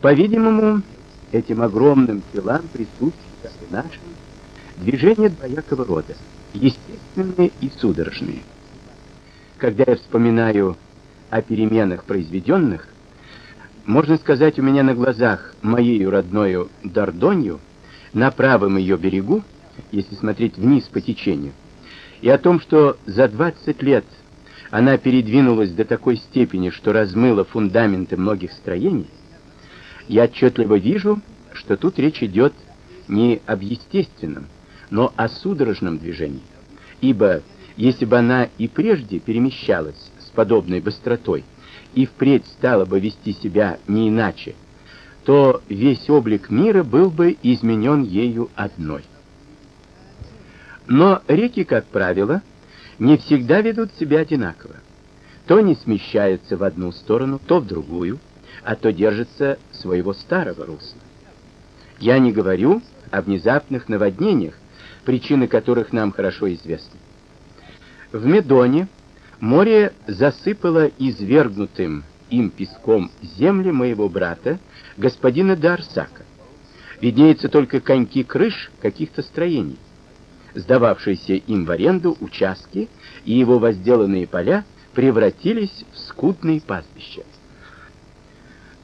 По-видимому, этим огромным телам присущи, как и нашим, движения двоякого рода, естественные и судорожные. Когда я вспоминаю о переменах произведенных, можно сказать, у меня на глазах моей родною Дордонью, на правом ее берегу, если смотреть вниз по течению, и о том, что за 20 лет она передвинулась до такой степени, что размыла фундаменты многих строений, я отчетливо вижу, что тут речь идет не об естественном, но о судорожном движении. Ибо если бы она и прежде перемещалась с подобной быстротой и впредь стала бы вести себя не иначе, то весь облик мира был бы изменен ею одной. Но реки, как правило, не всегда ведут себя одинаково. То не смещаются в одну сторону, то в другую, а то держатся своего старого русла. Я не говорю о внезапных наводнениях, причины которых нам хорошо известны. В Медоне море засыпало извергнутым им песком земли моего брата, господина Дарсака. Виднеются только коньки крыш каких-то строений. Сдававшиеся им в аренду участки и его возделанные поля превратились в скудные пастбища.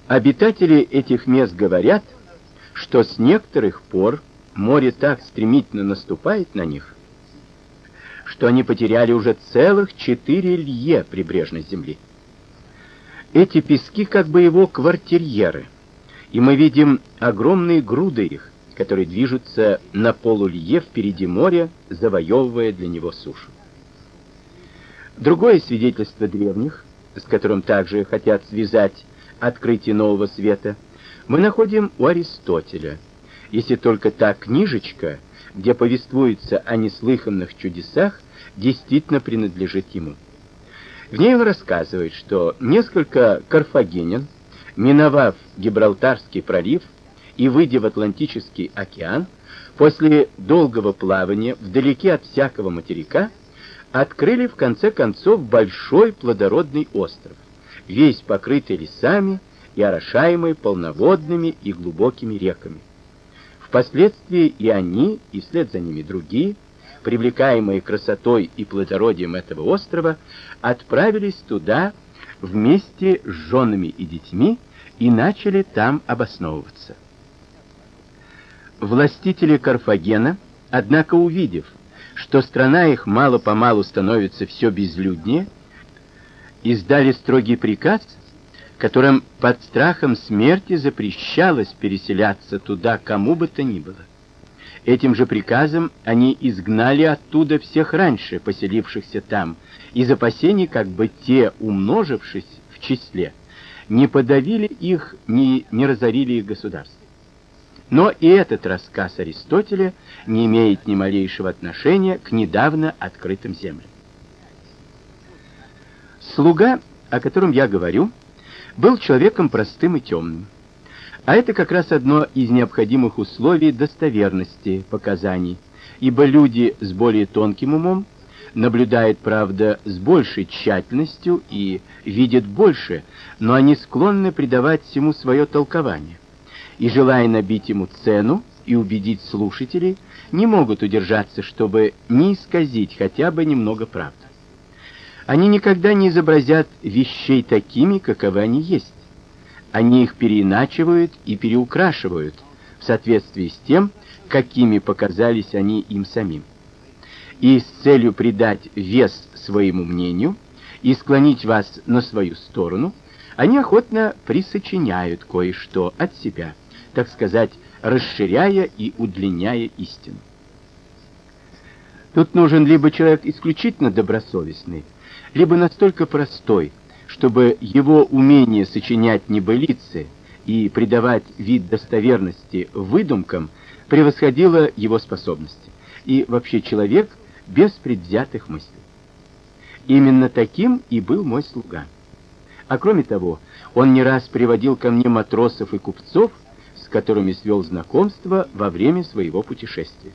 Обитатели этих мест говорят, что с некоторых пор море так стремительно наступает на них, что они потеряли уже целых четыре лье прибрежной земли. Эти пески как бы его квартирьеры, и мы видим огромные груды их, которые движутся на полулье впереди моря, завоевывая для него сушу. Другое свидетельство древних, с которым также хотят связать открытие нового света, мы находим у Аристотеля. Если только та книжечка, где повествуется о неслыханных чудесах, действительно принадлежит ему. В ней он рассказывает, что несколько карфагенян, миновав Гибралтарский пролив и выйдя в Атлантический океан, после долгого плавания вдалеке от всякого материка, открыли в конце концов большой плодородный остров, весь покрытый лесами и орошаемый полноводными и глубокими реками. Впоследствии и они, и вслед за ними другие, привлекаемые красотой и плодородием этого острова, отправились туда вместе с женами и детьми и начали там обосновываться. Властители Карфагена, однако увидев, что страна их мало-помалу становится все безлюднее, издали строгий приказ, которым под страхом смерти запрещалось переселяться туда кому бы то ни было. Этим же приказом они изгнали оттуда всех раньше поселившихся там, из опасений, как бы те, умножившись в числе, не подавили их, ни не разорили их государство. Но и этот рассказ Аристотеля не имеет ни малейшего отношения к недавно открытым землям. Слуга, о котором я говорю, был человеком простым и темным. А это как раз одно из необходимых условий достоверности показаний, ибо люди с более тонким умом наблюдают, правда, с большей тщательностью и видят больше, но они склонны придавать всему свое толкование. И желая набить ему цену и убедить слушателей, не могут удержаться, чтобы не исказить хотя бы немного правды. Они никогда не изобразят вещей такими, каковы они есть. Они их переиначивают и переукрашивают в соответствии с тем, какими показались они им самим. И с целью придать вес своему мнению и склонить вас на свою сторону, они охотно присочиняют кое-что от себя, так сказать, расширяя и удлиняя истину. Тут нужен либо человек исключительно добросовестный, либо настолько простой, чтобы его умение сочинять небылицы и придавать вид достоверности выдумкам превосходило его способности, и вообще человек без предвзятых мыслей. Именно таким и был мой слуга. А кроме того, он не раз приводил ко мне матросов и купцов, с которыми свел знакомство во время своего путешествия.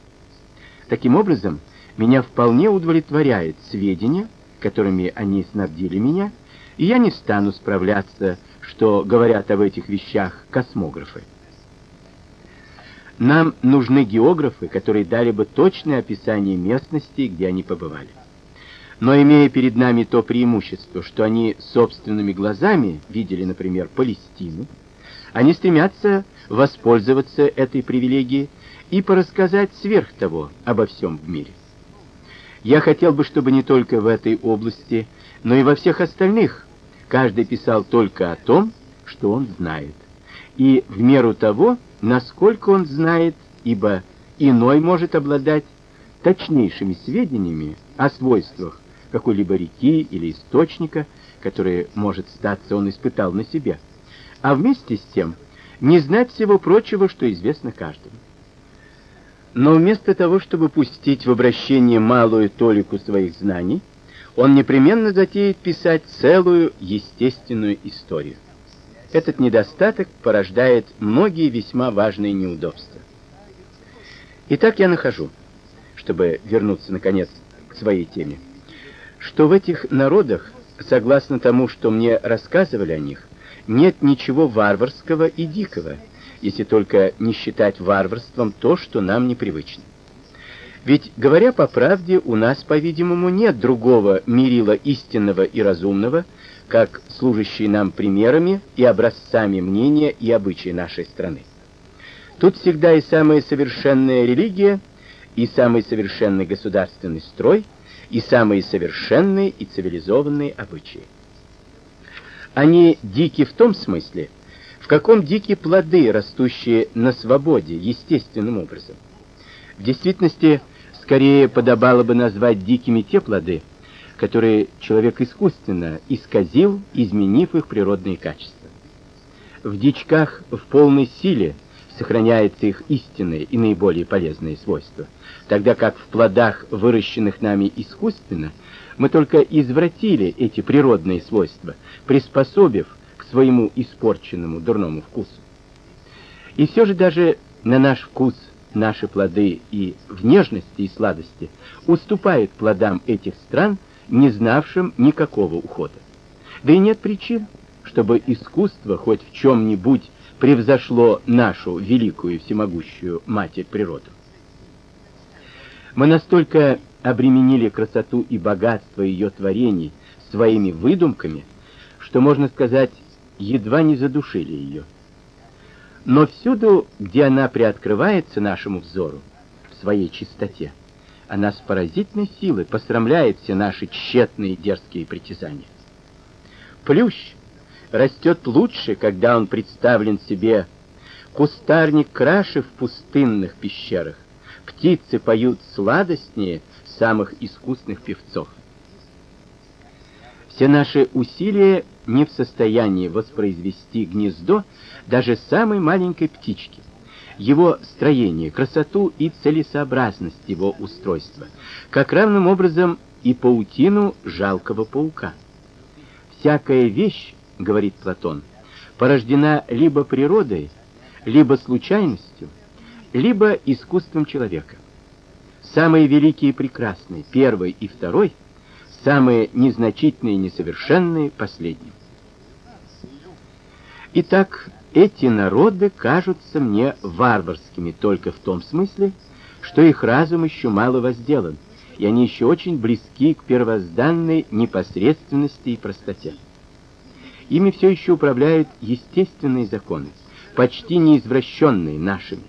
Таким образом, меня вполне удовлетворяет сведения, которыми они снабдили меня, и я не стану справляться, что говорят об этих вещах космографы. Нам нужны географы, которые дали бы точное описание местности, где они побывали. Но имея перед нами то преимущество, что они собственными глазами видели, например, Палестину, они стремятся воспользоваться этой привилегией и порассказать сверх того обо всем в мире. Я хотел бы, чтобы не только в этой области, но и во всех остальных. Каждый писал только о том, что он знает, и в меру того, насколько он знает, ибо иной может обладать точнейшими сведениями о свойствах какой-либо реки или источника, которые, может статься, он испытал на себе, а вместе с тем не знать всего прочего, что известно каждому. Но вместо того, чтобы пустить в обращение малую толику своих знаний, он непременно затеет писать целую естественную историю. Этот недостаток порождает многие весьма важные неудобства. Итак, я нахожу, чтобы вернуться наконец к своей теме, что в этих народах, согласно тому, что мне рассказывали о них, нет ничего варварского и дикого, если только не считать варварством то, что нам непривычно. Ведь, говоря по правде, у нас, по-видимому, нет другого мерила истинного и разумного, как служащие нам примерами и образцами мнения и обычаи нашей страны. Тут всегда и самая совершенная религия, и самый совершенный государственный строй, и самые совершенные и цивилизованные обычаи. Они дики в том смысле, в каком дики плоды, растущие на свободе, естественным образом. В действительности, скорее подобало бы назвать дикими те плоды, которые человек искусственно исказил, изменив их природные качества. В дичках в полной силе сохраняются их истинные и наиболее полезные свойства, тогда как в плодах, выращенных нами искусственно, мы только извратили эти природные свойства, приспособив своему испорченному дурному вкусу. И все же даже на наш вкус наши плоды и в нежности и сладости уступают плодам этих стран, не знавшим никакого ухода. Да и нет причин, чтобы искусство хоть в чем-нибудь превзошло нашу великую всемогущую матерь природу. Мы настолько обременили красоту и богатство ее творений своими выдумками, что, можно сказать, едва не задушили ее. Но всюду, где она приоткрывается нашему взору, в своей чистоте, она с поразительной силой посрамляет все наши тщетные дерзкие притязания. Плющ растет лучше, когда он представлен себе кустарник краше в пустынных пещерах, птицы поют сладостнее самых искусных певцов. Все наши усилия не в состоянии воспроизвести гнездо даже самой маленькой птички, его строение, красоту и целесообразность его устройства, как равным образом и паутину жалкого паука. Всякая вещь, говорит Платон, порождена либо природой, либо случайностью, либо искусством человека. Самые великие и прекрасные, первый и второй, самые незначительные и несовершенные, последние. Итак, эти народы кажутся мне варварскими только в том смысле, что их разум еще мало возделан, и они еще очень близки к первозданной непосредственности и простоте. Ими все еще управляют естественные законы, почти неизвращенные нашими.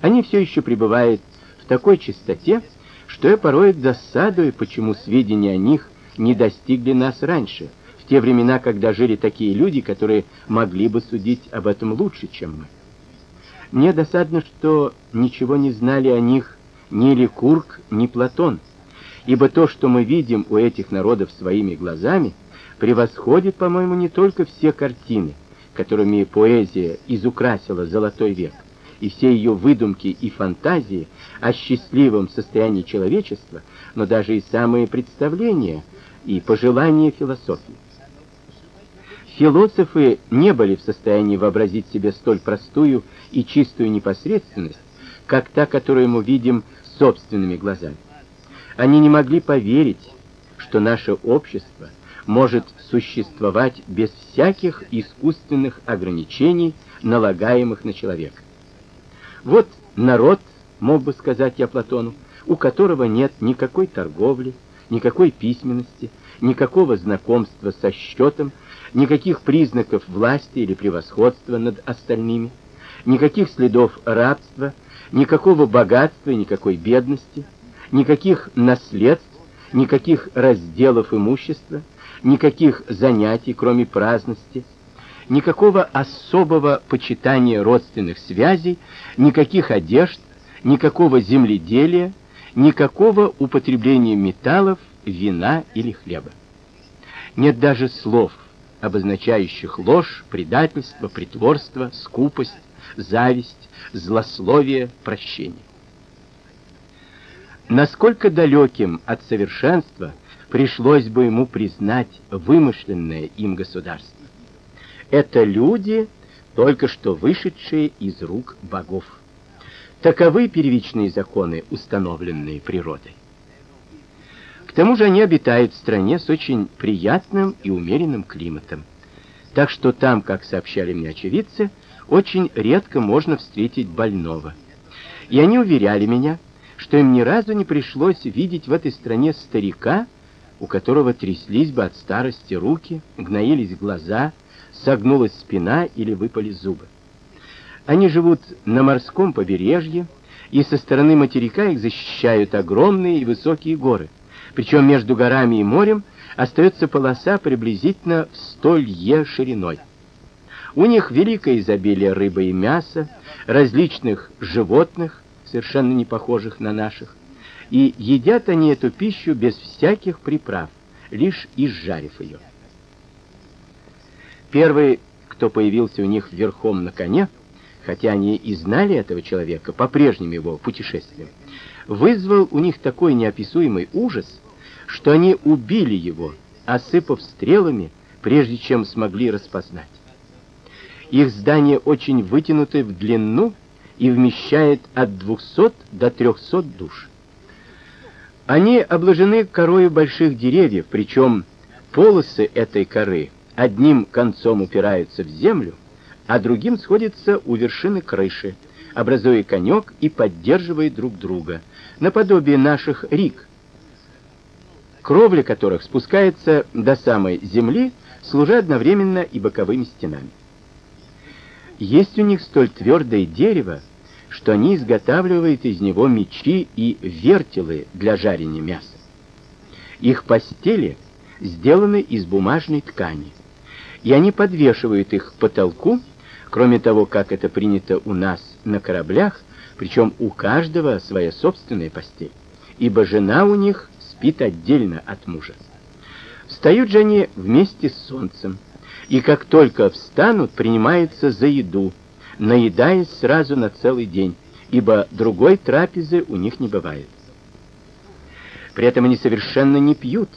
Они все еще пребывают в такой чистоте, что я порой досадую, почему сведения о них не достигли нас раньше, те времена, когда жили такие люди, которые могли бы судить об этом лучше, чем мы. Мне досадно, что ничего не знали о них ни Ликург, ни Платон, ибо то, что мы видим у этих народов своими глазами, превосходит, по-моему, не только все картины, которыми поэзия изукрасила золотой век, и все ее выдумки и фантазии о счастливом состоянии человечества, но даже и самые представления и пожелания философии. Философы не были в состоянии вообразить себе столь простую и чистую непосредственность, как та, которую мы видим собственными глазами. Они не могли поверить, что наше общество может существовать без всяких искусственных ограничений, налагаемых на человека. Вот народ, мог бы сказать я Платону, у которого нет никакой торговли, никакой письменности, никакого знакомства со счетом, никаких признаков власти или превосходства над остальными, никаких следов рабства, никакого богатства и никакой бедности, никаких наследств, никаких разделов имущества, никаких занятий, кроме праздности, никакого особого почитания родственных связей, никаких одежд, никакого земледелия, никакого употребления металлов, вина или хлеба. Нет даже слов, обозначающих ложь, предательство, притворство, скупость, зависть, злословие, прощение. Насколько далеким от совершенства пришлось бы ему признать вымышленное им государство. Это люди, только что вышедшие из рук богов. Таковы первичные законы, установленные природой. К тому же они обитают в стране с очень приятным и умеренным климатом. Так что там, как сообщали мне очевидцы, очень редко можно встретить больного. И они уверяли меня, что им ни разу не пришлось видеть в этой стране старика, у которого тряслись бы от старости руки, гноились глаза, согнулась спина или выпали зубы. Они живут на морском побережье, и со стороны материка их защищают огромные и высокие горы. Причем между горами и морем остается полоса приблизительно в 100 лье шириной. У них великое изобилие рыбы и мяса, различных животных, совершенно не похожих на наших, и едят они эту пищу без всяких приправ, лишь изжарив ее. Первый, кто появился у них верхом на коне, хотя они и знали этого человека по прежним его путешествиям, вызвал у них такой неописуемый ужас, что они убили его, осыпав стрелами, прежде чем смогли распознать. Их здание очень вытянуто в длину и вмещает от 200 до 300 душ. Они обложены корой больших деревьев, причем полосы этой коры одним концом упираются в землю, а другим сходятся у вершины крыши, образуя конек и поддерживая друг друга, наподобие наших рик, кровля которых спускается до самой земли, служа одновременно и боковыми стенами. Есть у них столь твердое дерево, что они изготавливают из него мечи и вертелы для жарения мяса. Их постели сделаны из бумажной ткани, и они подвешивают их к потолку, кроме того, как это принято у нас на кораблях, причем у каждого своя собственная постель, ибо жена у них спит отдельно от мужа. Встают же они вместе с солнцем, и как только встанут, принимаются за еду, наедаясь сразу на целый день, ибо другой трапезы у них не бывает. При этом они совершенно не пьют,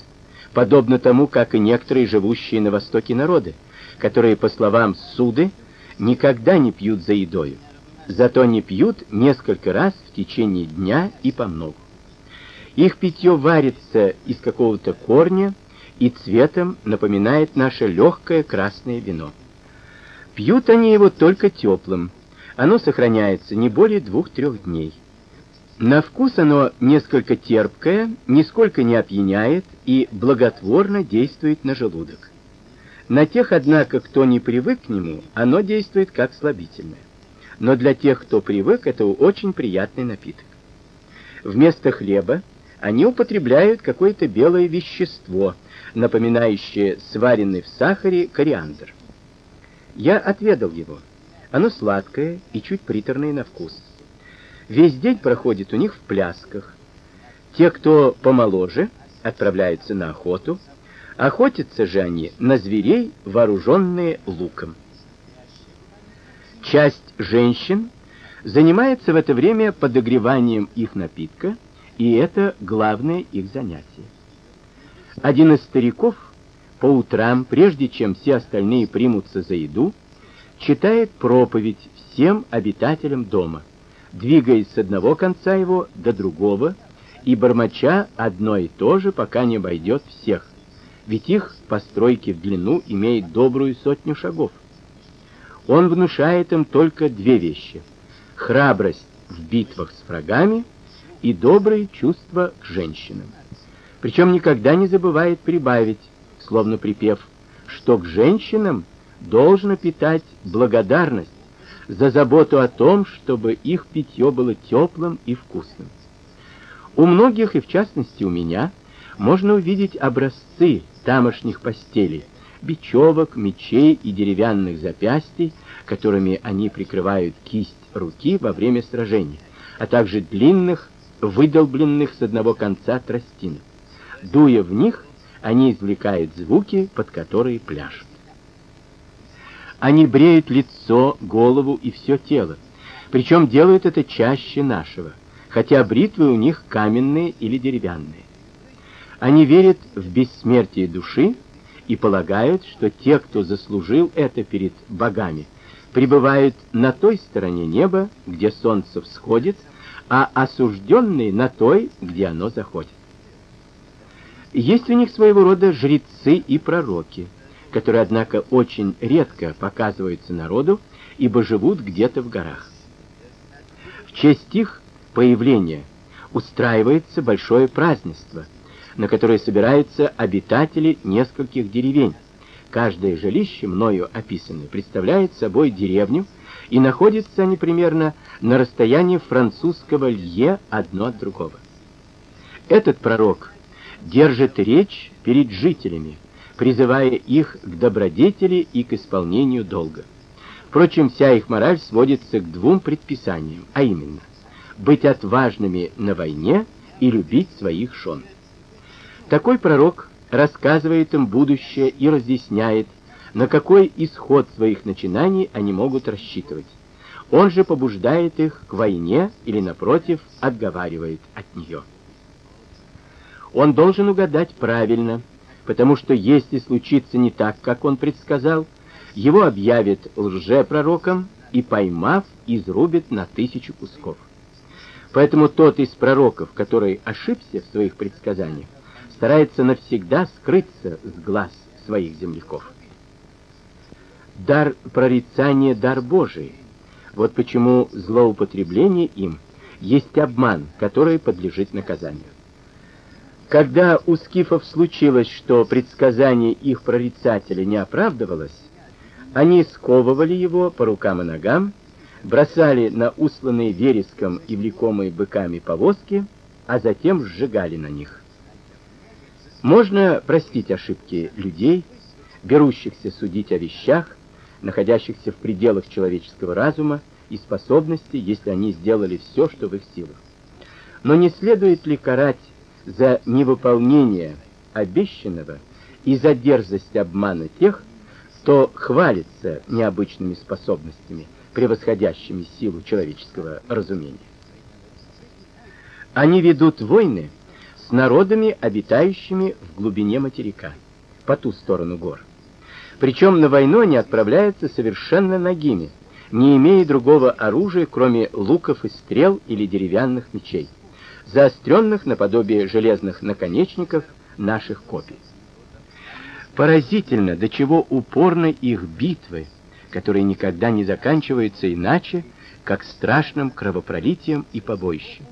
подобно тому, как и некоторые живущие на востоке народы, которые, по словам Суды, никогда не пьют за едою, зато не пьют несколько раз в течение дня и по много. Их питье варится из какого-то корня, и цветом напоминает наше легкое красное вино. Пьют они его только теплым. Оно сохраняется не более двух-трех дней. На вкус оно несколько терпкое, нисколько не опьяняет и благотворно действует на желудок. На тех, однако, кто не привык к нему, оно действует как слабительное. Но для тех, кто привык, это очень приятный напиток. Вместо хлеба они употребляют какое-то белое вещество, напоминающее сваренный в сахаре кориандр. Я отведал его. Оно сладкое и чуть приторное на вкус. Весь день проходит у них в плясках. Те, кто помоложе, отправляются на охоту. Охотятся же они на зверей, вооруженные луком. Часть женщин занимается в это время подогреванием их напитка, и это главное их занятие. Один из стариков по утрам, прежде чем все остальные примутся за еду, читает проповедь всем обитателям дома, двигаясь с одного конца его до другого и бормоча одно и то же, пока не обойдет всех. ведь их постройки в длину имеют добрую сотню шагов. Он внушает им только две вещи: храбрость в битвах с врагами и добрые чувства к женщинам. Причем никогда не забывает прибавить, словно припев, что к женщинам должно питать благодарность за заботу о том, чтобы их питье было теплым и вкусным. У многих, и в частности у меня, можно увидеть образцы тамошних постелей, бечевок, мечей и деревянных запястий, которыми они прикрывают кисть руки во время сражения, а также длинных, выдолбленных с одного конца тростинок. Дуя в них, они извлекают звуки, под которые пляшут. Они бреют лицо, голову и все тело, причем делают это чаще нашего, хотя бритвы у них каменные или деревянные. Они верят в бессмертие души и полагают, что те, кто заслужил это перед богами, пребывают на той стороне неба, где солнце всходит, а осужденные на той, где оно заходит. Есть у них своего рода жрецы и пророки – которые, однако, очень редко показываются народу, ибо живут где-то в горах. В честь их появления устраивается большое празднество, на которое собираются обитатели нескольких деревень. Каждое жилище, мною описанное, представляет собой деревню, и находятся они примерно на расстоянии французского лье одно от другого. Этот пророк держит речь перед жителями, призывая их к добродетели и к исполнению долга. Впрочем, вся их мораль сводится к двум предписаниям, а именно: быть отважными на войне и любить своих жен. Такой пророк рассказывает им будущее и разъясняет, на какой исход своих начинаний они могут рассчитывать. Он же побуждает их к войне или напротив, отговаривает от нее. Он должен угадать правильно, потому что если случится не так, как он предсказал, его объявят лжепророком и, поймав, изрубят на тысячу кусков. Поэтому тот из пророков, который ошибся в своих предсказаниях, старается навсегда скрыться с глаз своих земляков. Дар прорицания дар Божий. Вот почему злоупотребление им есть обман, который подлежит наказанию. Когда у скифов случилось, что предсказание их прорицателя не оправдывалось, они сковывали его по рукам и ногам, бросали на усланные вереском и влекомые быками повозки, а затем сжигали на них. Можно простить ошибки людей, берущихся судить о вещах, находящихся в пределах человеческого разума и способности, если они сделали все, что в их силах. Но не следует ли карать за невыполнение обещанного и за дерзость обмана тех, кто хвалится необычными способностями, превосходящими силу человеческого разумения. Они ведут войны народами, обитающими в глубине материка, по ту сторону гор. Причем на войну они отправляются совершенно нагими, не имея другого оружия, кроме луков и стрел или деревянных мечей заостренных наподобие железных наконечников наших копий. Поразительно, до чего упорны их битвы, которые никогда не заканчиваются иначе, как страшным кровопролитием и побоищем.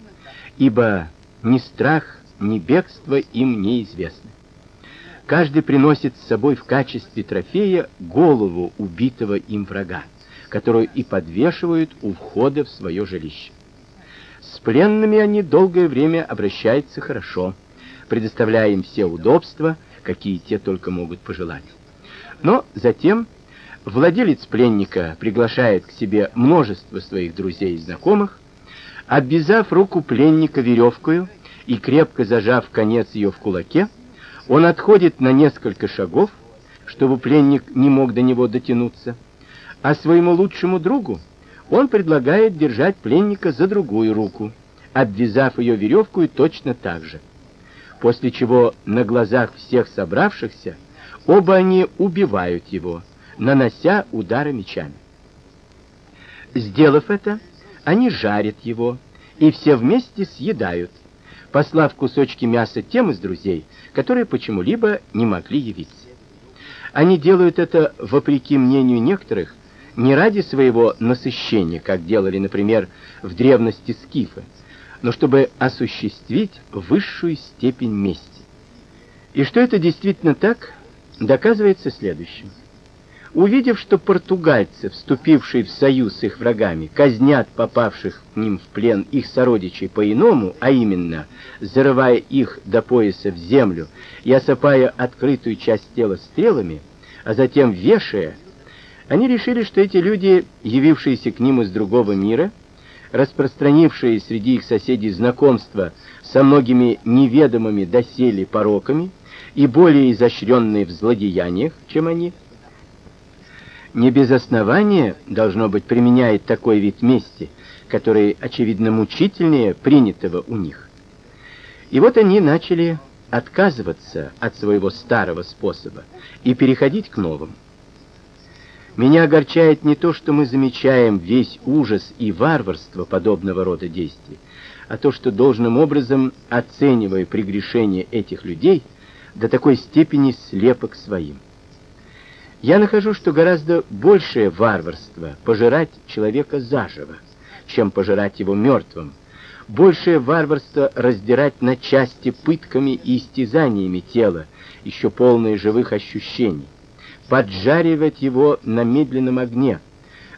Ибо ни страх, ни бегство им неизвестны. Каждый приносит с собой в качестве трофея голову убитого им врага, которую и подвешивают у входа в свое жилище. С пленными они долгое время обращаются хорошо, предоставляя им все удобства, какие те только могут пожелать. Но затем владелец пленника приглашает к себе множество своих друзей и знакомых, обвязав руку пленника веревкой и крепко зажав конец ее в кулаке, он отходит на несколько шагов, чтобы пленник не мог до него дотянуться, а своему лучшему другу он предлагает держать пленника за другую руку, обвязав ее веревкой точно так же. После чего на глазах всех собравшихся оба они убивают его, нанося удары мечами. Сделав это, они жарят его и все вместе съедают, послав кусочки мяса тем из друзей, которые почему-либо не могли явиться. Они делают это вопреки мнению некоторых, не ради своего насыщения, как делали, например, в древности скифы, но чтобы осуществить высшую степень мести. И что это действительно так, доказывается следующим. Увидев, что португальцы, вступившие в союз с их врагами, казнят попавших к ним в плен их сородичей по-иному, а именно, зарывая их до пояса в землю и осыпая открытую часть тела стрелами, а затем вешая, они решили, что эти люди, явившиеся к ним из другого мира, распространившие среди их соседей знакомство со многими неведомыми доселе пороками и более изощренные в злодеяниях, чем они, не без основания должно быть применяет такой вид мести, который очевидно мучительнее принятого у них. И вот они начали отказываться от своего старого способа и переходить к новому. Меня огорчает не то, что мы замечаем весь ужас и варварство подобного рода действий, а то, что должным образом, оценивая прегрешения этих людей, до такой степени слепо к своим. Я нахожу, что гораздо большее варварство пожирать человека заживо, чем пожирать его мертвым. Большее варварство раздирать на части пытками и истязаниями тело, еще полное живых ощущений, поджаривать его на медленном огне,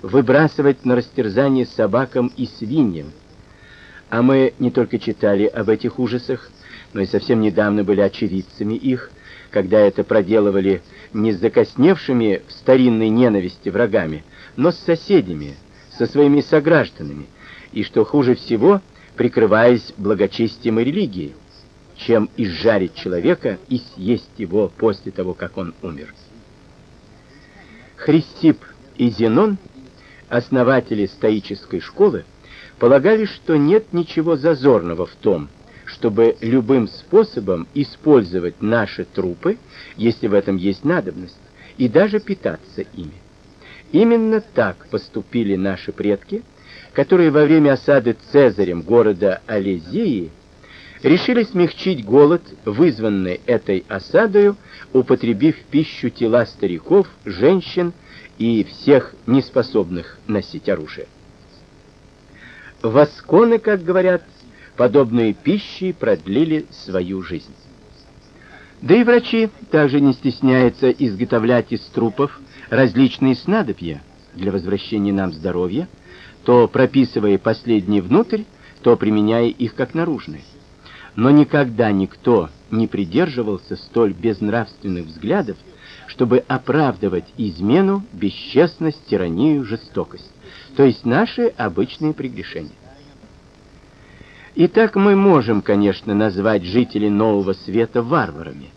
выбрасывать на растерзание собакам и свиньям. А мы не только читали об этих ужасах, но и совсем недавно были очевидцами их, когда это проделывали не с закосневшими в старинной ненависти врагами, но с соседями, со своими согражданами, и что хуже всего, прикрываясь благочестием и религией, чем изжарить человека и съесть его после того, как он умер. Христип и Зенон, основатели стоической школы, полагали, что нет ничего зазорного в том, чтобы любым способом использовать наши трупы, если в этом есть надобность, и даже питаться ими. Именно так поступили наши предки, которые во время осады Цезарем города Алезии решили смягчить голод, вызванный этой осадою, употребив в пищу тела стариков, женщин и всех неспособных носить оружие. Восконы, как говорят, подобные пищи продлили свою жизнь. Да и врачи также не стесняются изготовлять из трупов различные снадобья для возвращения нам здоровья, то прописывая последние внутрь, то применяя их как наружные. Но никогда никто не придерживался столь безнравственных взглядов, чтобы оправдывать измену, бесчестность, тиранию, жестокость, то есть наши обычные прегрешения. Итак, мы можем, конечно, назвать жителей Нового Света варварами,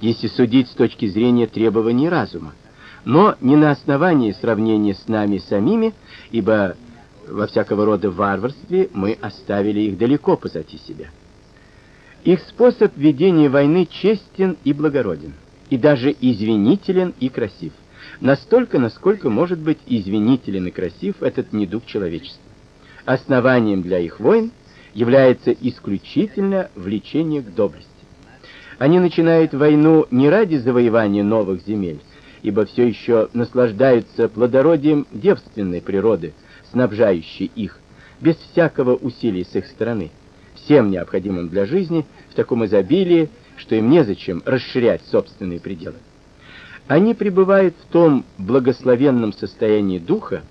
если судить с точки зрения требований разума, но не на основании сравнения с нами самими, ибо во всякого рода варварстве мы оставили их далеко позади себя. Их способ ведения войны честен и благороден, и даже извинителен и красив, настолько, насколько может быть извинителен и красив этот недуг человечества. Основанием для их войн является исключительно влечение к доблести. Они начинают войну не ради завоевания новых земель, ибо все еще наслаждаются плодородием девственной природы, снабжающей их, без всякого усилия с их стороны, всем необходимым для жизни в таком изобилии, что им незачем расширять собственные пределы. Они пребывают в том благословенном состоянии духа,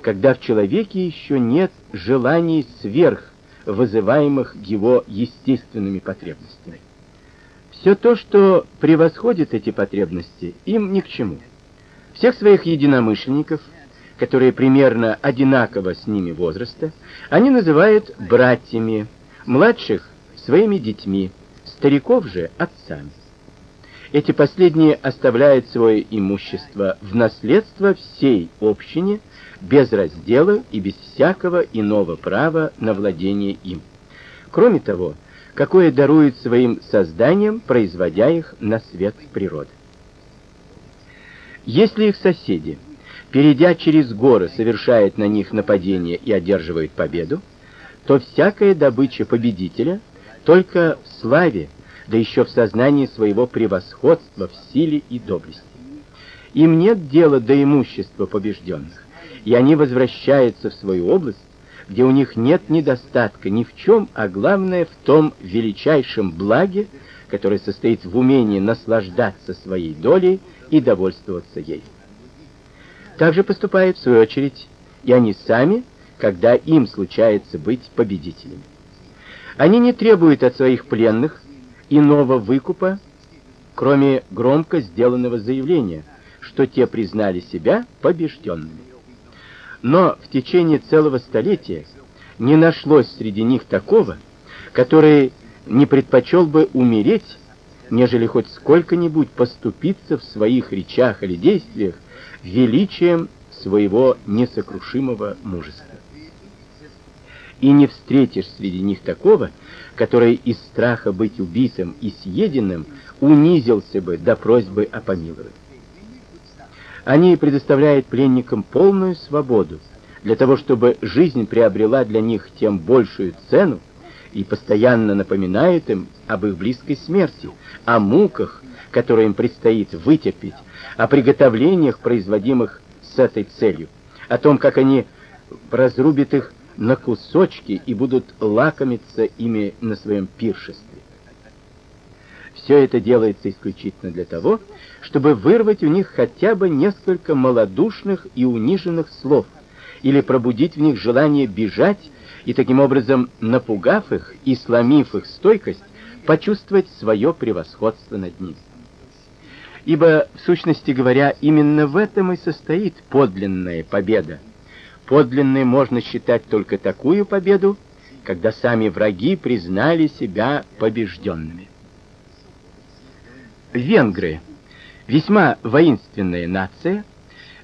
когда в человеке еще нет желаний сверх вызываемых его естественными потребностями. Все то, что превосходит эти потребности, им ни к чему. Всех своих единомышленников, которые примерно одинаково с ними возраста, они называют братьями, младших своими детьми, стариков же отцами. Эти последние оставляют свое имущество в наследство всей общине без раздела и без всякого иного права на владение им. Кроме того, какое дарует своим созданиям, производя их на свет природы. Если их соседи, перейдя через горы, совершают на них нападение и одерживают победу, то всякая добыча победителя только в славе, да еще в сознании своего превосходства в силе и доблести. Им нет дела до имущества побежденных, и они возвращаются в свою область, где у них нет недостатка ни в чем, а главное в том величайшем благе, которое состоит в умении наслаждаться своей долей и довольствоваться ею. Так же поступает в свою очередь и они сами, когда им случается быть победителями. Они не требуют от своих пленных иного выкупа, кроме громко сделанного заявления, что те признали себя побежденными. Но в течение целого столетия не нашлось среди них такого, который не предпочел бы умереть, нежели хоть сколько-нибудь поступиться в своих речах или действиях величием своего несокрушимого мужества. И не встретишь среди них такого, который из страха быть убитым и съеденным унизился бы до просьбы о помиловании. Они предоставляют пленникам полную свободу для того, чтобы жизнь приобрела для них тем большую цену и постоянно напоминают им об их близкой смерти, о муках, которые им предстоит вытерпеть, о приготовлениях, производимых с этой целью, о том, как они разрубят их на кусочки и будут лакомиться ими на своем пиршестве. Все это делается исключительно для того, чтобы вырвать у них хотя бы несколько малодушных и униженных слов или пробудить в них желание бежать и таким образом, напугав их и сломив их стойкость, почувствовать свое превосходство над ними. Ибо, в сущности говоря, именно в этом и состоит подлинная победа. Подлинной можно считать только такую победу, когда сами враги признали себя побежденными. Венгры, весьма воинственная нация,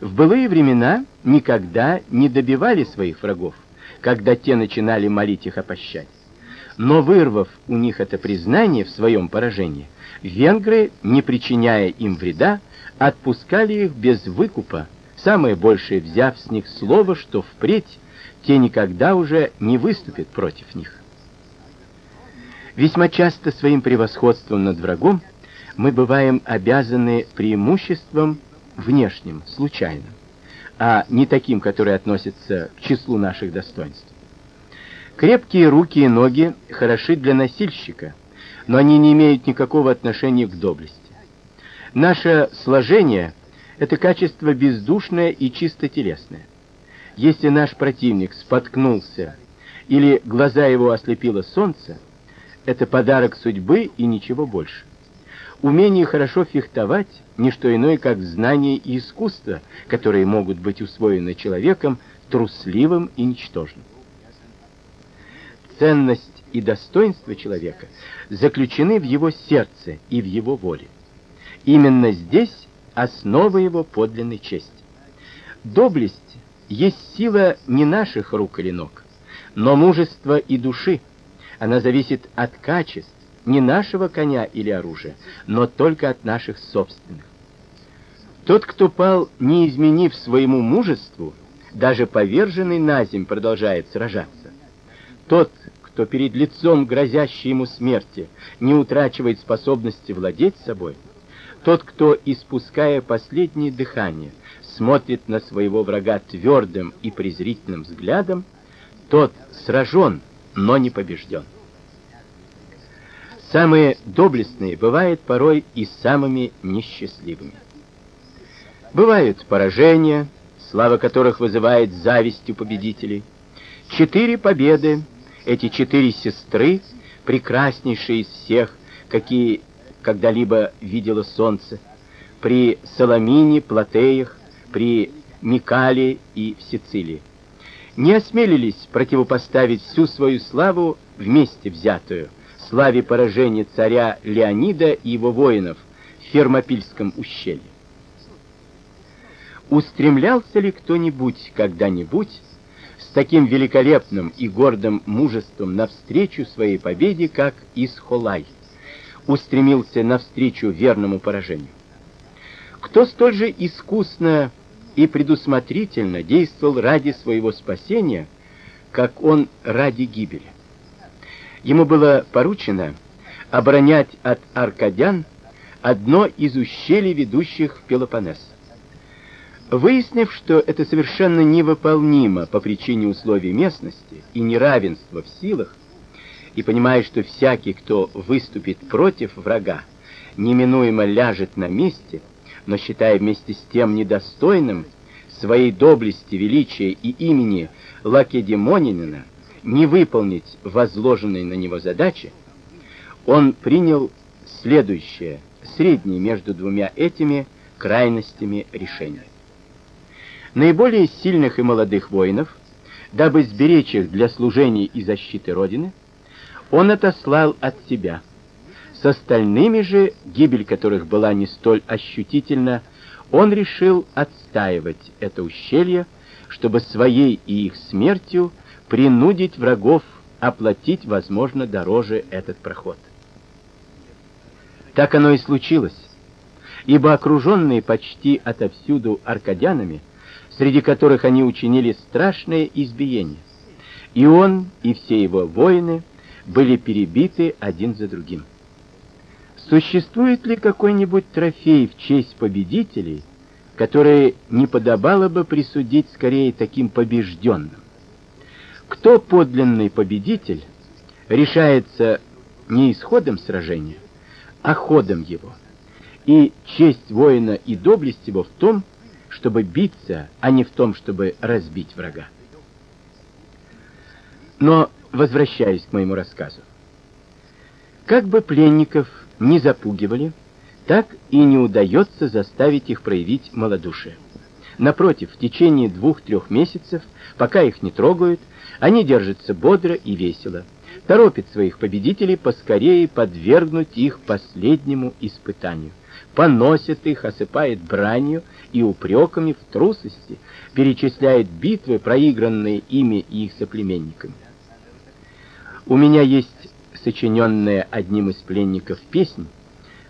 в былые времена никогда не добивали своих врагов, когда те начинали молить их о пощаде. Но вырвав у них это признание в своем поражении, Венгры, не причиняя им вреда, отпускали их без выкупа, самое большее взяв с них слово, что впредь те никогда уже не выступят против них. Весьма часто своим превосходством над врагом мы бываем обязаны преимуществом внешним, случайным, а не таким, которое относится к числу наших достоинств. Крепкие руки и ноги хороши для носильщика – но они не имеют никакого отношения к доблести. Наше сложение это качество бездушное и чисто телесное. Если наш противник споткнулся или глаза его ослепило солнце, это подарок судьбы и ничего больше. Умение хорошо фехтовать не что иное, как знание и искусство, которые могут быть усвоены человеком трусливым и ничтожным. Ценность и достоинство человека заключены в его сердце и в его воле. Именно здесь основа его подлинной чести. Доблесть есть сила не наших рук или ног, но мужества и души. Она зависит от качеств не нашего коня или оружия, но только от наших собственных. Тот, кто пал, не изменив своему мужеству, даже поверженный на земь продолжает сражаться. Тот, кто перед лицом грозящей ему смерти не утрачивает способности владеть собой, тот, кто, испуская последнее дыхание, смотрит на своего врага твердым и презрительным взглядом, тот сражен, но не побежден. Самые доблестные бывают порой и самыми несчастливыми. Бывают поражения, слава которых вызывает зависть у победителей. Четыре победы эти четыре сестры, прекраснейшие из всех, какие когда-либо видело солнце, при Соломине, Платеях, при Микале и в Сицилии, не осмелились противопоставить всю свою славу вместе взятую славе поражения царя Леонида и его воинов в Фермопильском ущелье. Устремлялся ли кто-нибудь когда-нибудь с таким великолепным и гордым мужеством навстречу своей победе, как Исхолай, устремился навстречу верному поражению. Кто столь же искусно и предусмотрительно действовал ради своего спасения, как он ради гибели. Ему было поручено оборонять от аркадян одно из ущелий, ведущих в Пелопоннес. Выяснив, что это совершенно невыполнимо по причине условий местности и неравенства в силах, и понимая, что всякий, кто выступит против врага, неминуемо ляжет на месте, но считая вместе с тем недостойным своей доблести, величия и имени Лакедемонина не выполнить возложенные на него задачи, он принял следующее, среднее между двумя этими крайностями решение. Наиболее сильных и молодых воинов, дабы сберечь их для служения и защиты Родины, он отослал от себя. С остальными же, гибель которых была не столь ощутительна, он решил отстаивать это ущелье, чтобы своей и их смертью принудить врагов оплатить, возможно, дороже этот проход. Так оно и случилось, ибо окруженные почти отовсюду аркадянами, среди которых они учинили страшное избиение, и он, и все его воины были перебиты один за другим. Существует ли какой-нибудь трофей в честь победителей, который не подобало бы присудить скорее таким побежденным? Кто подлинный победитель, решается не исходом сражения, а ходом его. И честь воина и доблесть его в том, чтобы биться, а не в том, чтобы разбить врага. Но возвращаясь к моему рассказу. Как бы пленников не запугивали, так и не удается заставить их проявить малодушие. Напротив, в течение двух-трех месяцев, пока их не трогают, они держатся бодро и весело, торопят своих победителей поскорее подвергнуть их последнему испытанию, поносят их, осыпает бранью и упреками в трусости, перечисляет битвы, проигранные ими и их соплеменниками. У меня есть сочиненная одним из пленников песнь,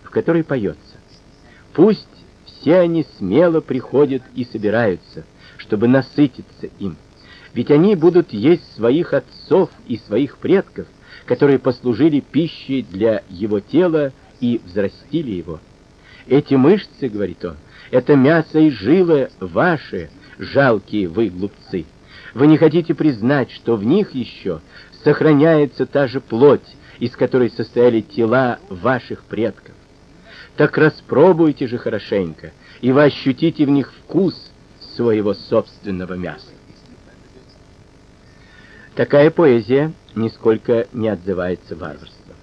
в которой поется: Пусть все они смело приходят и собираются, чтобы насытиться им. Ведь они будут есть своих отцов и своих предков, которые послужили пищей для его тела и взрастили его. Эти мышцы, говорит он, это мясо и жилы ваши, жалкие вы глупцы. Вы не хотите признать, что в них еще сохраняется та же плоть, из которой состояли тела ваших предков. Так распробуйте же хорошенько, и вы ощутите в них вкус своего собственного мяса. Такая поэзия нисколько не отзывается варварством.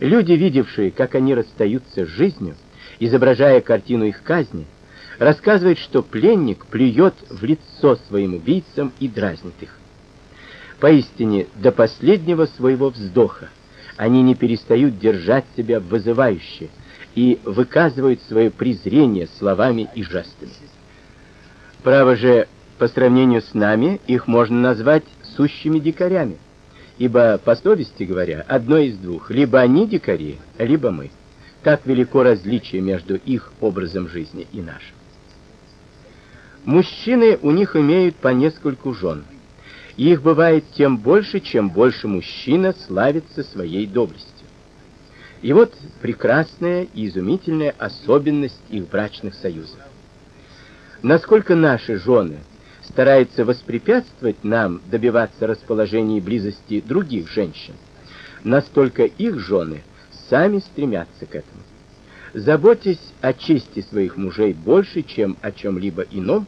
Люди, видевшие, как они расстаются с жизнью, изображая картину их казни, рассказывают, что пленник плюет в лицо своим убийцам и дразнит их. Поистине, до последнего своего вздоха они не перестают держать себя вызывающе и выказывают свое презрение словами и жестами. Право же, по сравнению с нами, их можно назвать сущими дикарями, ибо, по совести говоря, одно из двух, либо они дикари, либо мы. Так велико различие между их образом жизни и нашим. Мужчины у них имеют по нескольку жен, их бывает тем больше, чем больше мужчина славится своей доблестью. И вот прекрасная и изумительная особенность их брачных союзов. Насколько наши жены стараются воспрепятствовать нам добиваться расположения и близости других женщин, настолько их жены сами стремятся к этому. Заботясь о чести своих мужей больше, чем о чем либо ином,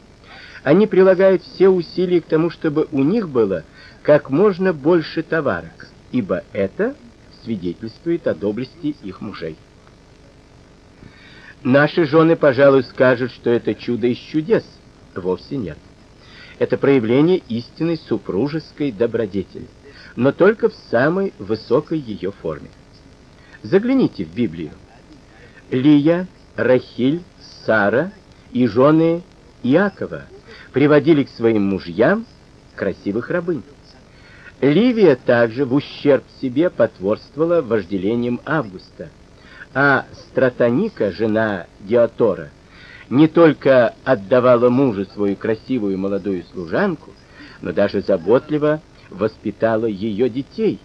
они прилагают все усилия к тому, чтобы у них было как можно больше товарок, ибо это свидетельствует о доблести их мужей. Наши жены, пожалуй, скажут, что это чудо из чудес. Вовсе нет. Это проявление истинной супружеской добродетели, но только в самой высокой ее форме. Загляните в Библию. Лия, Рахиль, Сара и жены Иакова – приводили к своим мужьям красивых рабынь. Ливия также в ущерб себе потворствовала вожделением Августа, а Стратоника, жена Диотора, не только отдавала мужу свою красивую молодую служанку, но даже заботливо воспитала ее детей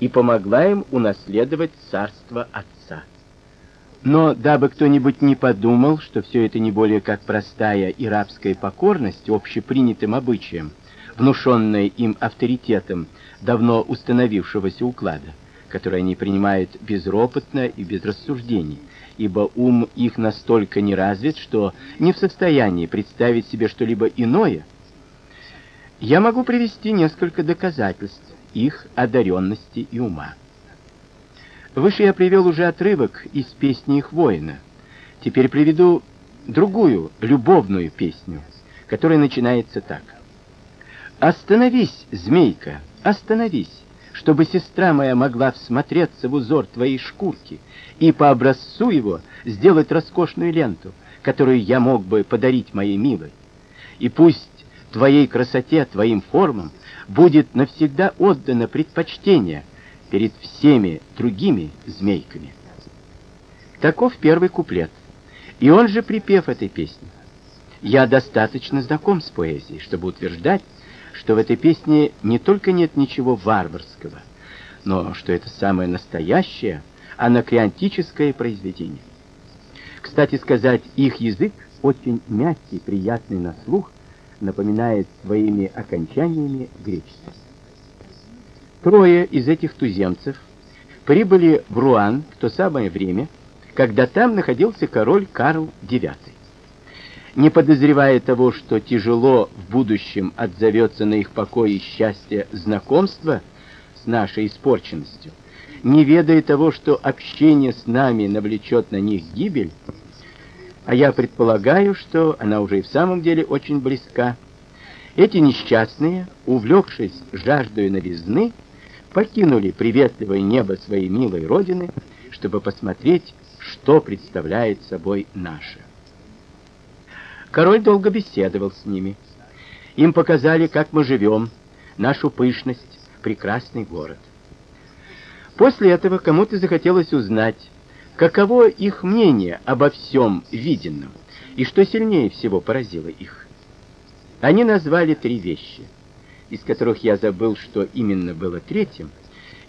и помогла им унаследовать царство отца. Но дабы кто-нибудь не подумал, что все это не более как простая и рабская покорность общепринятым обычаям, внушенная им авторитетом давно установившегося уклада, который они принимают безропотно и без рассуждений, ибо ум их настолько не развит, что не в состоянии представить себе что-либо иное, я могу привести несколько доказательств их одаренности и ума. Выше я привел уже отрывок из песни их воина. Теперь приведу другую, любовную песню, которая начинается так. «Остановись, змейка, остановись, чтобы сестра моя могла всмотреться в узор твоей шкурки и по образцу его сделать роскошную ленту, которую я мог бы подарить моей милой. И пусть твоей красоте, твоим формам будет навсегда отдано предпочтение — перед всеми другими змейками. Таков первый куплет. И он же припев этой песни. Я достаточно знаком с поэзией, чтобы утверждать, что в этой песне не только нет ничего варварского, но что это самое настоящее анакреонтическое произведение. Кстати сказать, их язык очень мягкий, приятный на слух, напоминает своими окончаниями греческий. Трое из этих туземцев прибыли в Руан в то самое время, когда там находился король Карл IX. Не подозревая того, что тяжело в будущем отзовется на их покой и счастье знакомство с нашей испорченностью, не ведая того, что общение с нами навлечет на них гибель, а я предполагаю, что она уже и в самом деле очень близка, эти несчастные, увлекшись жаждой новизны, покинули приветливое небо своей милой родины, чтобы посмотреть, что представляет собой наше. Король долго беседовал с ними. Им показали, как мы живем, нашу пышность, прекрасный город. После этого кому-то захотелось узнать, каково их мнение обо всем виденном и что сильнее всего поразило их. Они назвали три вещи – из которых я забыл, что именно было третьим,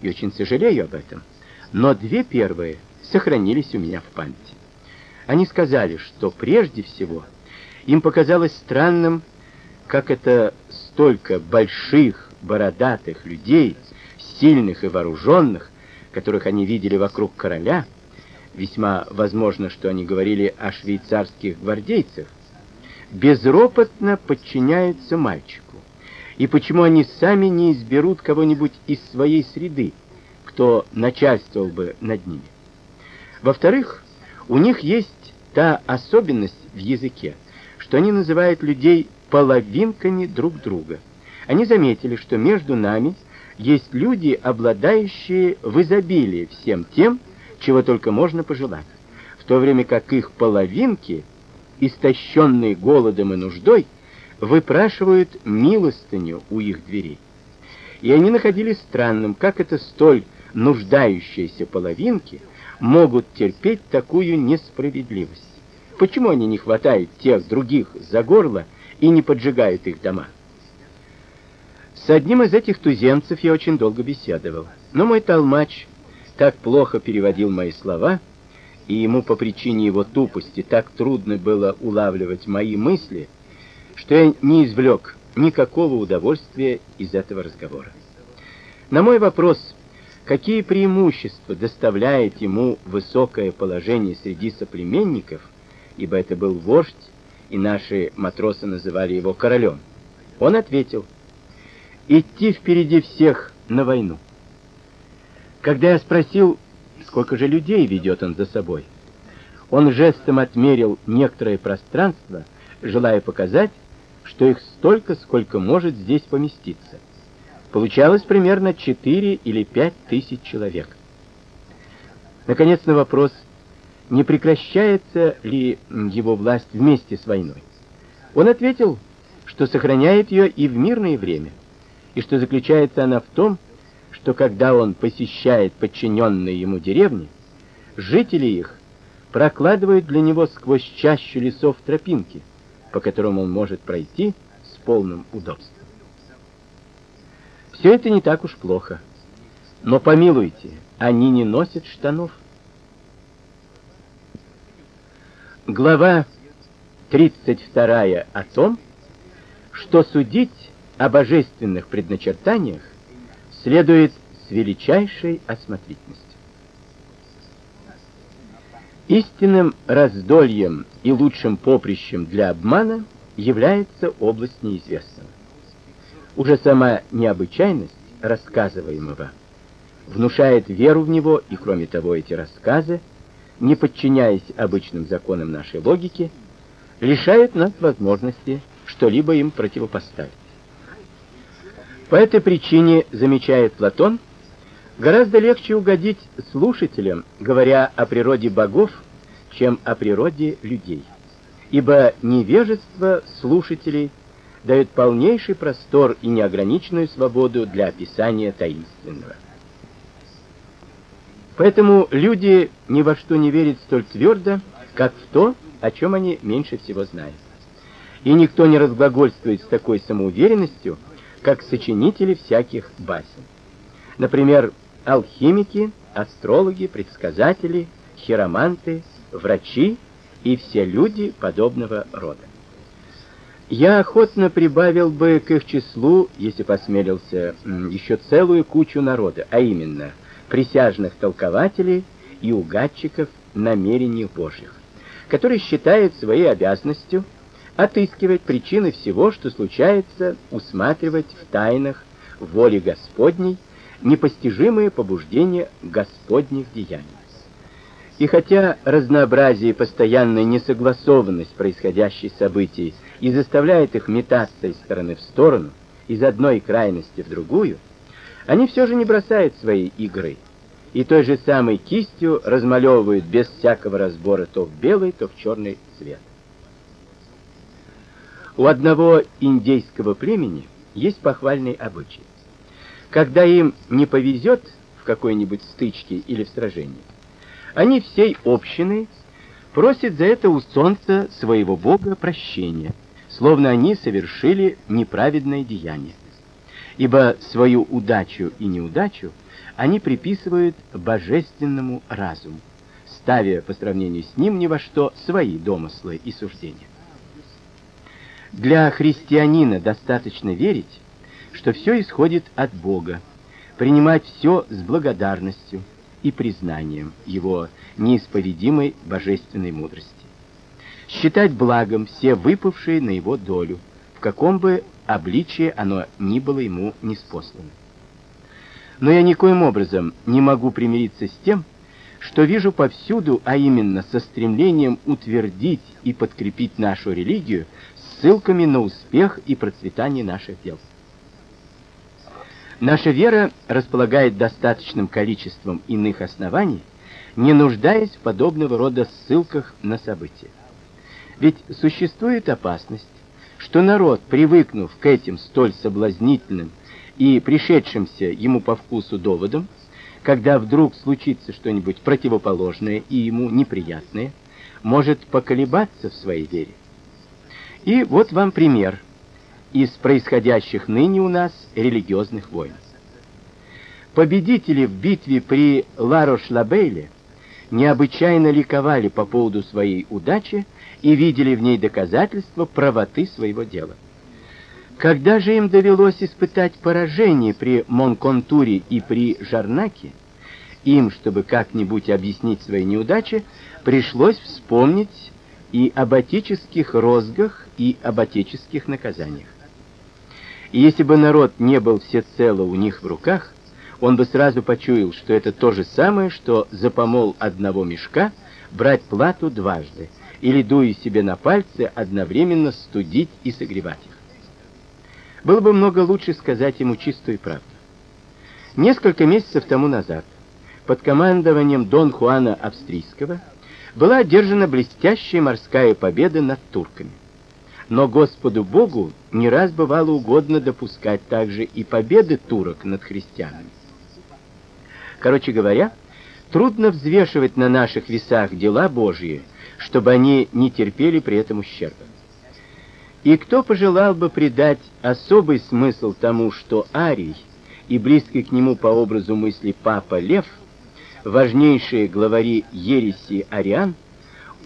и очень сожалею об этом. Но две первые сохранились у меня в памяти. Они сказали, что прежде всего им показалось странным, как это столько больших, бородатых людей, сильных и вооруженных, которых они видели вокруг короля, весьма возможно, что они говорили о швейцарских гвардейцах, безропотно подчиняются мальчику и почему они сами не изберут кого-нибудь из своей среды, кто начальствовал бы над ними. Во-вторых, у них есть та особенность в языке, что они называют людей половинками друг друга. Они заметили, что между нами есть люди, обладающие в изобилии всем тем, чего только можно пожелать, в то время как их половинки, истощенные голодом и нуждой, выпрашивают милостыню у их дверей. И они находили странным, как это столь нуждающиеся половинки могут терпеть такую несправедливость. Почему они не хватают тех других за горло и не поджигают их дома? С одним из этих туземцев я очень долго беседовал, но мой толмач так плохо переводил мои слова, и ему по причине его тупости так трудно было улавливать мои мысли, что я не извлек никакого удовольствия из этого разговора. На мой вопрос, какие преимущества доставляет ему высокое положение среди соплеменников, ибо это был вождь, и наши матросы называли его королем, он ответил, идти впереди всех на войну. Когда я спросил, сколько же людей ведет он за собой, он жестом отмерил некоторое пространство, желая показать, что их столько, сколько может здесь поместиться. Получалось примерно 4 или 5 тысяч человек. Наконец, на вопрос, не прекращается ли его власть вместе с войной. Он ответил, что сохраняет ее и в мирное время, и что заключается она в том, что когда он посещает подчиненные ему деревни, жители их прокладывают для него сквозь чащу лесов тропинки, по которым он может пройти с полным удобством. Все это не так уж плохо. Но помилуйте, они не носят штанов. Глава 32 о том, что судить о божественных предначертаниях следует с величайшей осмотрительностью. Истинным раздольем и лучшим поприщем для обмана является область неизвестного. Уже сама необычайность рассказываемого внушает веру в него, и кроме того, эти рассказы, не подчиняясь обычным законам нашей логики, лишают нас возможности что-либо им противопоставить. По этой причине, замечает Платон, гораздо легче угодить слушателям, говоря о природе богов, чем о природе людей. Ибо невежество слушателей дает полнейший простор и неограниченную свободу для описания таинственного. Поэтому люди ни во что не верят столь твердо, как в то, о чем они меньше всего знают. И никто не разглагольствует с такой самоуверенностью, как сочинители всяких басен. Например, алхимики, астрологи, предсказатели, хироманты, врачи и все люди подобного рода. Я охотно прибавил бы к их числу, если посмелился, еще целую кучу народа, а именно присяжных толкователей и угадчиков намерений Божьих, которые считают своей обязанностью отыскивать причины всего, что случается, усматривать в тайнах воли Господней непостижимые побуждения Господних деяний. И хотя разнообразие и постоянная несогласованность происходящих событий и заставляет их метаться из стороны в сторону, из одной крайности в другую, они все же не бросают своей игры и той же самой кистью размалевывают без всякого разбора то в белый, то в черный цвет. У одного индейского племени есть похвальный обычай. Когда им не повезет в какой-нибудь стычке или в сражении, они всей общиной просят за это у солнца своего бога прощения, словно они совершили неправедное деяние. Ибо свою удачу и неудачу они приписывают божественному разуму, ставя по сравнению с ним ни во что свои домыслы и суждения. Для христианина достаточно верить, что все исходит от Бога, принимать все с благодарностью и признанием его неисповедимой божественной мудрости. Считать благом все выпавшие на его долю, в каком бы обличии оно ни было ему неспослано. Но я никоим образом не могу примириться с тем, что вижу повсюду, а именно со стремлением утвердить и подкрепить нашу религию ссылками на успех и процветание наших дел. Наша вера располагает достаточным количеством иных оснований, не нуждаясь в подобного рода ссылках на события. Ведь существует опасность, что народ, привыкнув к этим столь соблазнительным и пришедшимся ему по вкусу доводам, когда вдруг случится что-нибудь противоположное и ему неприятное, может поколебаться в своей вере. И вот вам пример из происходящих ныне у нас религиозных войн. Победители в битве при Ларош-Лабейле необычайно ликовали по поводу своей удачи и видели в ней доказательство правоты своего дела. Когда же им довелось испытать поражение при Монконтуре и при Жарнаке, им, чтобы как-нибудь объяснить свои неудачи, пришлось вспомнить и об отеческих розгах, и об отеческих наказаниях. Если бы народ не был всецело у них в руках, он бы сразу почуял, что это то же самое, что за помол одного мешка брать плату дважды, или дуя себе на пальцы, одновременно студить и согревать их. Было бы много лучше сказать ему чистую правду. Несколько месяцев тому назад под командованием Дон Хуана Австрийского была одержана блестящая морская победа над турками. Но Господу Богу не раз бывало угодно допускать также и победы турок над христианами. Короче говоря, трудно взвешивать на наших весах дела Божьи, чтобы они не терпели при этом ущерба. И кто пожелал бы придать особый смысл тому, что Арий и близкий к нему по образу мысли папа Лев, важнейшие главари ереси ариан,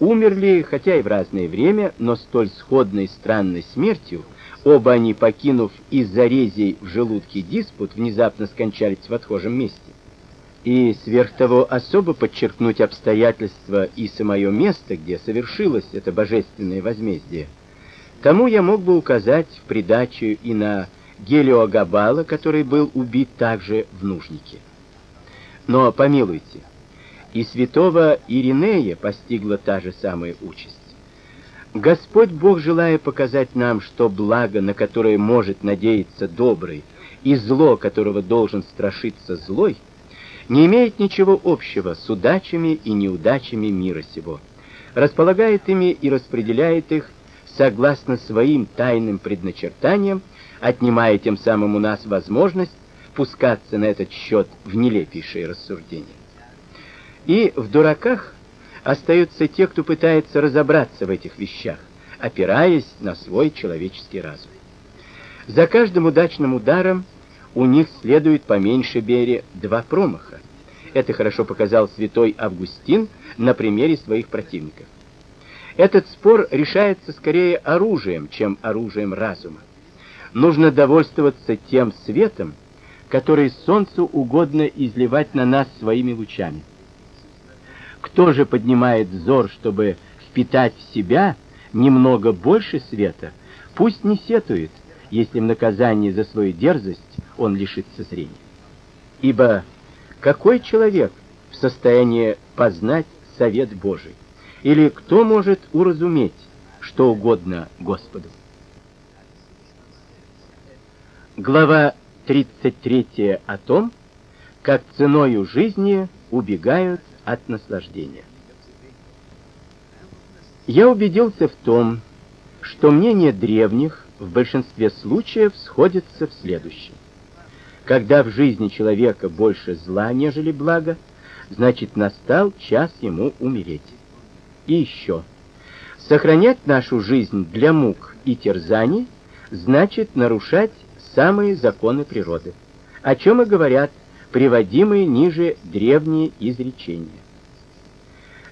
умерли, хотя и в разное время, но столь сходной странной смертью, оба они, покинув из-за резей в желудке диспут, внезапно скончались в отхожем месте. И сверх того особо подчеркнуть обстоятельства и самое место, где совершилось это божественное возмездие. Тому я мог бы указать в придачу и на Гелиогабала, который был убит также в Нужнике. Но помилуйте, и святого Иринея постигла та же самая участь. Господь Бог, желая показать нам, что благо, на которое может надеяться добрый, и зло, которого должен страшиться злой, не имеет ничего общего с удачами и неудачами мира сего, располагает ими и распределяет их согласно своим тайным предначертаниям, отнимая тем самым у нас возможность пускаться на этот счет в нелепейшие рассуждения. И в дураках остаются те, кто пытается разобраться в этих вещах, опираясь на свой человеческий разум. За каждым удачным ударом у них следует по меньшей мере два промаха. Это хорошо показал святой Августин на примере своих противников. Этот спор решается скорее оружием, чем оружием разума. Нужно довольствоваться тем светом, который солнцу угодно изливать на нас своими лучами. Кто же поднимает взор, чтобы впитать в себя немного больше света, пусть не сетует, если в наказании за свою дерзость он лишится зрения. Ибо какой человек в состоянии познать совет Божий? Или кто может уразуметь, что угодно Господу? Глава 33 о том, как ценою жизни убегают от наслаждения. Я убедился в том, что мнение древних в большинстве случаев сходится в следующем. Когда в жизни человека больше зла, нежели блага, значит настал час ему умереть. И еще. Сохранять нашу жизнь для мук и терзаний значит нарушать самые законы природы, о чем и говорят приводимые ниже древние изречения.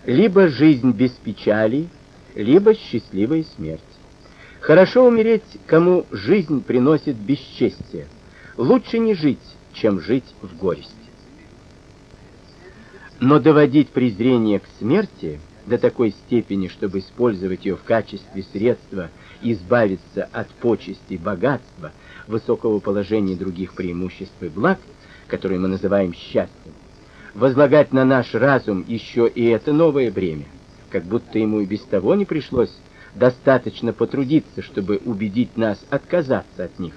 Либо жизнь без печали, либо счастливая смерть. Хорошо умереть, кому жизнь приносит бесчестие. Лучше не жить, чем жить в горести. Но доводить презрение к смерти до такой степени, чтобы использовать ее в качестве средства избавиться от почестей, богатства, высокого положения других преимуществ и благ – которое мы называем счастьем, возлагать на наш разум еще и это новое бремя, как будто ему и без того не пришлось достаточно потрудиться, чтобы убедить нас отказаться от них.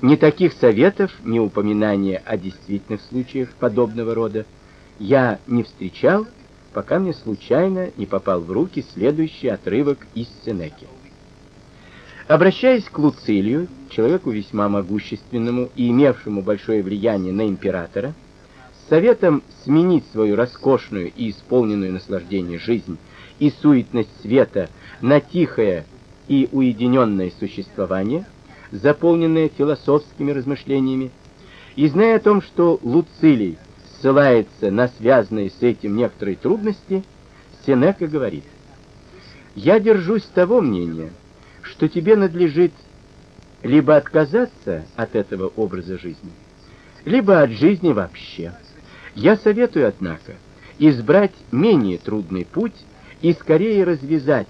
Ни таких советов, ни упоминания о действительных случаях подобного рода я не встречал, пока мне случайно не попал в руки следующий отрывок из Сенеки. Обращаясь к Луцилию, человеку весьма могущественному и имевшему большое влияние на императора, с советом сменить свою роскошную и исполненную наслаждение жизнь и суетность света на тихое и уединенное существование, заполненное философскими размышлениями, и зная о том, что Луцилий ссылается на связанные с этим некоторые трудности, Сенека говорит: "Я держусь того мнения, что тебе надлежит либо отказаться от этого образа жизни, либо от жизни вообще. Я советую, однако, избрать менее трудный путь и скорее развязать,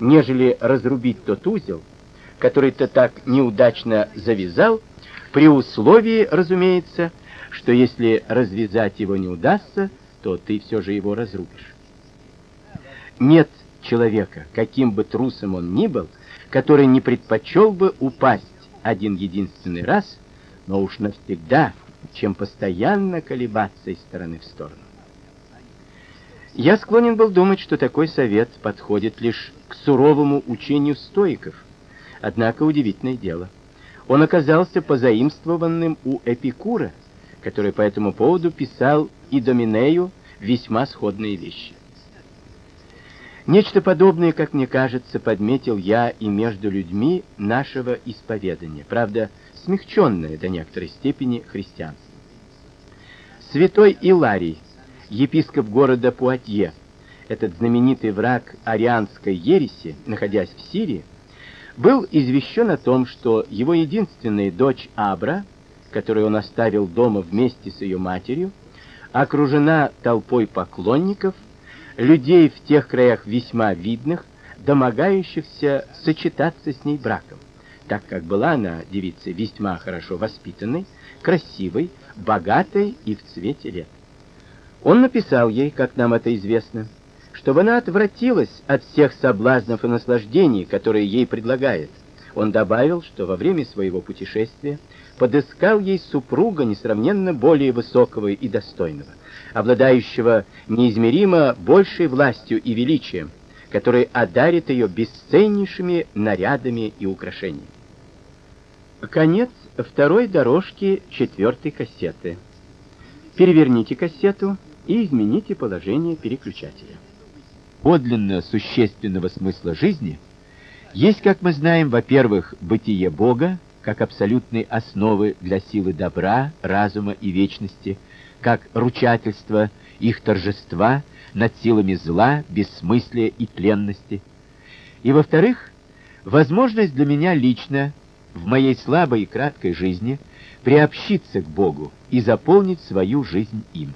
нежели разрубить тот узел, который ты так неудачно завязал, при условии, разумеется, что если развязать его не удастся, то ты все же его разрубишь. Нет человека, каким бы трусом он ни был, который не предпочел бы упасть один единственный раз, но уж навсегда, чем постоянно колебаться из стороны в сторону. Я склонен был думать, что такой совет подходит лишь к суровому учению стоиков. Однако удивительное дело. Он оказался позаимствованным у Эпикура, который по этому поводу писал и Доминею весьма сходные вещи. Нечто подобное, как мне кажется, подметил я и между людьми нашего исповедания. Правда, смягченное до некоторой степени христианство. Святой Иларий, епископ города Пуатье, этот знаменитый враг арианской ереси, находясь в Сирии, был извещен о том, что его единственная дочь Абра, которую он оставил дома вместе с ее матерью, окружена толпой поклонников, людей в тех краях весьма видных, домогающихся сочетаться с ней браком, так как была она девицей весьма хорошо воспитанной, красивой, богатой и в цвете лет. Он написал ей, как нам это известно, чтобы она отвратилась от всех соблазнов и наслаждений, которые ей предлагает. Он добавил, что во время своего путешествия подыскал ей супруга несравненно более высокого и достойного, обладающего неизмеримо большей властью и величием, который одарит ее бесценнейшими нарядами и украшениями. Конец второй дорожки четвертой кассеты. Переверните кассету и измените положение переключателя. Подлинно существенного смысла жизни есть, как мы знаем, во-первых, бытие Бога, как абсолютной основы для силы добра, разума и вечности, как ручательство их торжества над силами зла, бессмыслия и тленности. И во-вторых, возможность для меня лично в моей слабой и краткой жизни приобщиться к Богу и заполнить свою жизнь им.